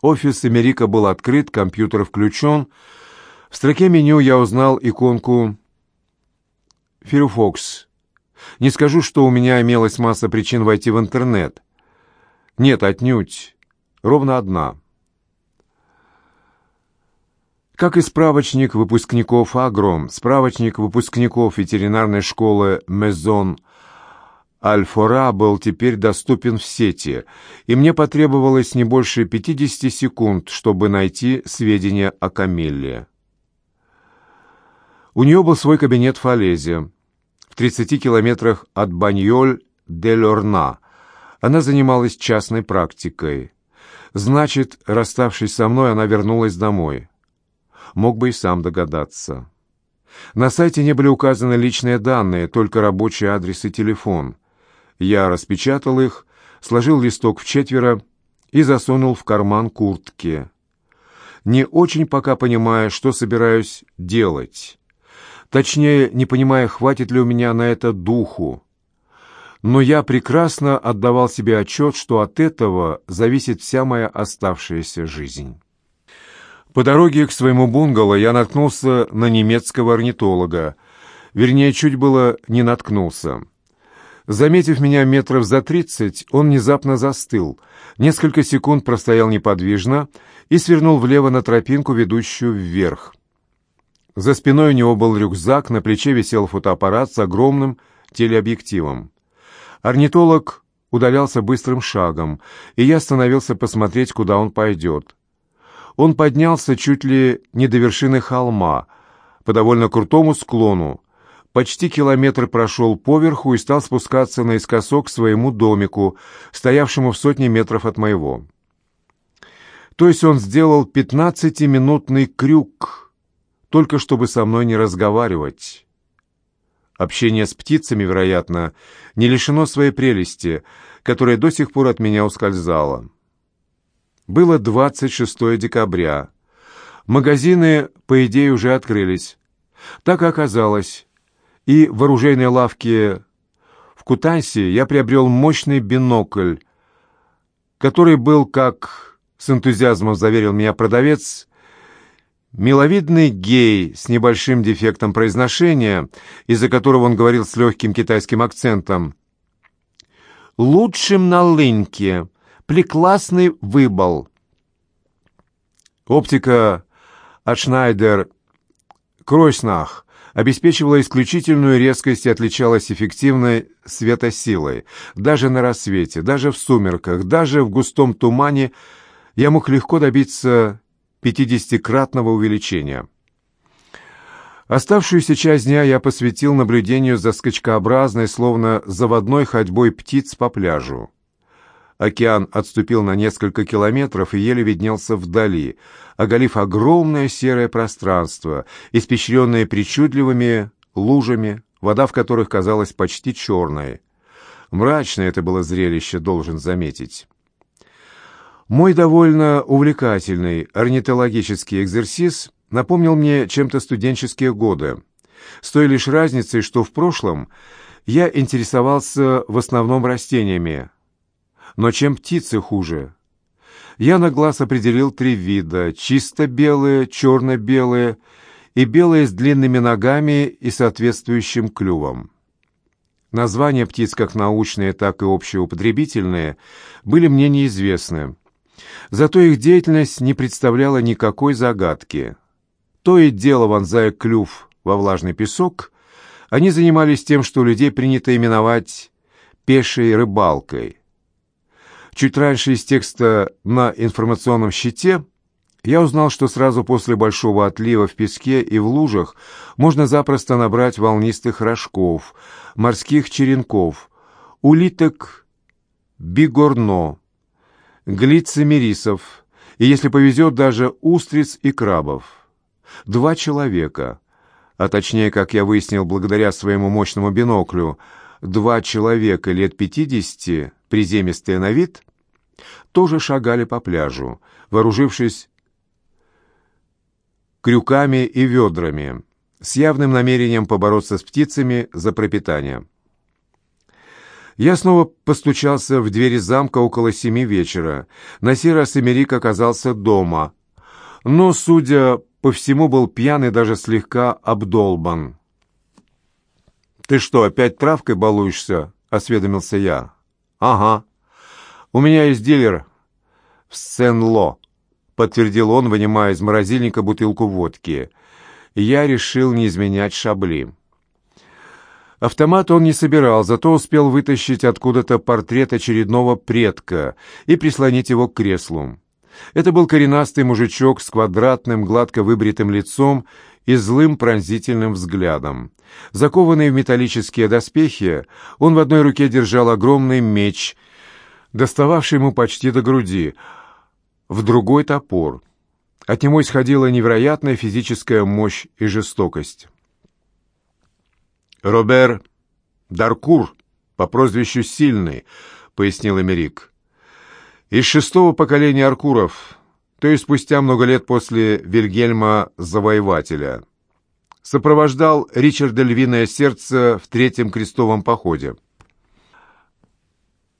Офис Америка был открыт, компьютер включен. В строке меню я узнал иконку «Firefox». Не скажу, что у меня имелась масса причин войти в интернет. Нет, отнюдь. Ровно одна. Как и справочник выпускников Агром, справочник выпускников ветеринарной школы Мезон Альфора был теперь доступен в сети, и мне потребовалось не больше 50 секунд, чтобы найти сведения о Камилле. У нее был свой кабинет в Фалезе, в 30 километрах от Баньоль-де-Лорна. Она занималась частной практикой. Значит, расставшись со мной, она вернулась домой. Мог бы и сам догадаться. На сайте не были указаны личные данные, только рабочий адрес и телефон — я распечатал их, сложил листок в четверо и засунул в карман куртки. Не очень пока понимая, что собираюсь делать. Точнее, не понимая, хватит ли у меня на это духу. Но я прекрасно отдавал себе отчет, что от этого зависит вся моя оставшаяся жизнь. По дороге к своему бунгало я наткнулся на немецкого орнитолога. Вернее, чуть было не наткнулся. Заметив меня метров за тридцать, он внезапно застыл, несколько секунд простоял неподвижно и свернул влево на тропинку, ведущую вверх. За спиной у него был рюкзак, на плече висел фотоаппарат с огромным телеобъективом. Орнитолог удалялся быстрым шагом, и я остановился посмотреть, куда он пойдет. Он поднялся чуть ли не до вершины холма, по довольно крутому склону, почти километр прошел поверху и стал спускаться наискосок к своему домику, стоявшему в сотне метров от моего. То есть он сделал пятнадцатиминутный крюк, только чтобы со мной не разговаривать. Общение с птицами, вероятно, не лишено своей прелести, которая до сих пор от меня ускользала. Было 26 декабря. Магазины, по идее, уже открылись. Так и оказалось и в оружейной лавке в Кутансе я приобрел мощный бинокль, который был, как с энтузиазмом заверил меня продавец, миловидный гей с небольшим дефектом произношения, из-за которого он говорил с легким китайским акцентом. «Лучшим на лынке, прекрасный выбол». Оптика от Шнайдер Кройснах обеспечивала исключительную резкость и отличалась эффективной светосилой. Даже на рассвете, даже в сумерках, даже в густом тумане я мог легко добиться пятидесятикратного увеличения. Оставшуюся часть дня я посвятил наблюдению за скачкообразной, словно заводной ходьбой птиц по пляжу. Океан отступил на несколько километров и еле виднелся вдали, оголив огромное серое пространство, испещренное причудливыми лужами, вода в которых казалась почти черной. Мрачное это было зрелище, должен заметить. Мой довольно увлекательный орнитологический экзерсис напомнил мне чем-то студенческие годы, с той лишь разницей, что в прошлом я интересовался в основном растениями, но чем птицы хуже? Я на глаз определил три вида — чисто белые, черно-белые и белые с длинными ногами и соответствующим клювом. Названия птиц, как научные, так и общеупотребительные, были мне неизвестны. Зато их деятельность не представляла никакой загадки. То и дело, вонзая клюв во влажный песок, они занимались тем, что людей принято именовать «пешей рыбалкой». Чуть раньше из текста на информационном щите я узнал, что сразу после большого отлива в песке и в лужах можно запросто набрать волнистых рожков, морских черенков, улиток бигорно, глицемерисов и, если повезет, даже устриц и крабов. Два человека, а точнее, как я выяснил благодаря своему мощному биноклю, два человека лет пятидесяти, приземистые на вид, тоже шагали по пляжу, вооружившись крюками и ведрами, с явным намерением побороться с птицами за пропитание. Я снова постучался в двери замка около семи вечера. На сей раз Эмерик оказался дома, но, судя по всему, был пьян и даже слегка обдолбан. «Ты что, опять травкой балуешься?» — осведомился я. «Ага. У меня есть дилер в Сен-Ло», — подтвердил он, вынимая из морозильника бутылку водки. Я решил не изменять шабли. Автомат он не собирал, зато успел вытащить откуда-то портрет очередного предка и прислонить его к креслу. Это был коренастый мужичок с квадратным, гладко выбритым лицом и злым пронзительным взглядом. Закованный в металлические доспехи, он в одной руке держал огромный меч, достававший ему почти до груди, в другой — топор. От него исходила невероятная физическая мощь и жестокость. «Робер Даркур по прозвищу Сильный», — пояснил Эмерик. «Из шестого поколения Аркуров, то есть спустя много лет после Вильгельма Завоевателя. Сопровождал Ричарда Львиное Сердце в Третьем крестовом походе».